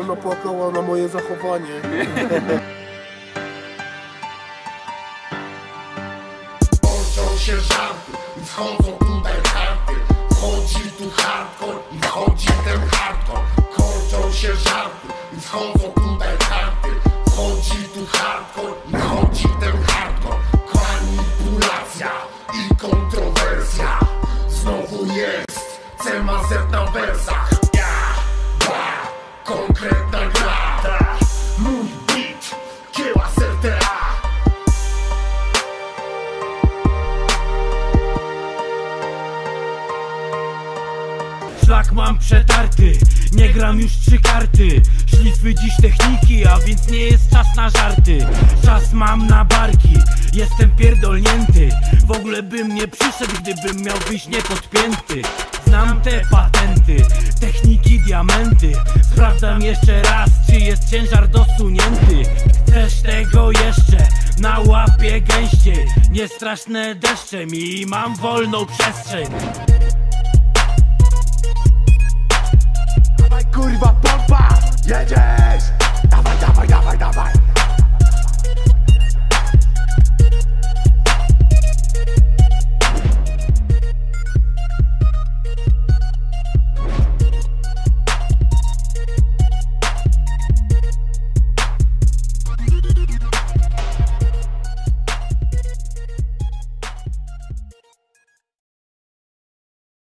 Ona płakała na moje zachowanie. Kończą się żarty i wchodzą tutaj karty. Wchodzi tu hardcore i wchodzi ten hardcore. Kończą się żarty i wchodzą tutaj karty. Wchodzi tu hardcore i wchodzi ten hardcore. Manipulacja i kontrowersja. Znowu jest CMZ na wersach Szlak mam przetarty, nie gram już trzy karty. Szlify dziś techniki, a więc nie jest czas na żarty. Czas mam na barki, jestem pierdolnięty. W ogóle bym nie przyszedł, gdybym miał wyjść niepodpięty. Znam te patenty, techniki diamenty. Sprawdzam jeszcze raz, czy jest ciężar dosunięty. Chcesz tego jeszcze, na łapie gęściej Nie straszne deszcze mi, mam wolną przestrzeń dawaj, dawaj, dawaj!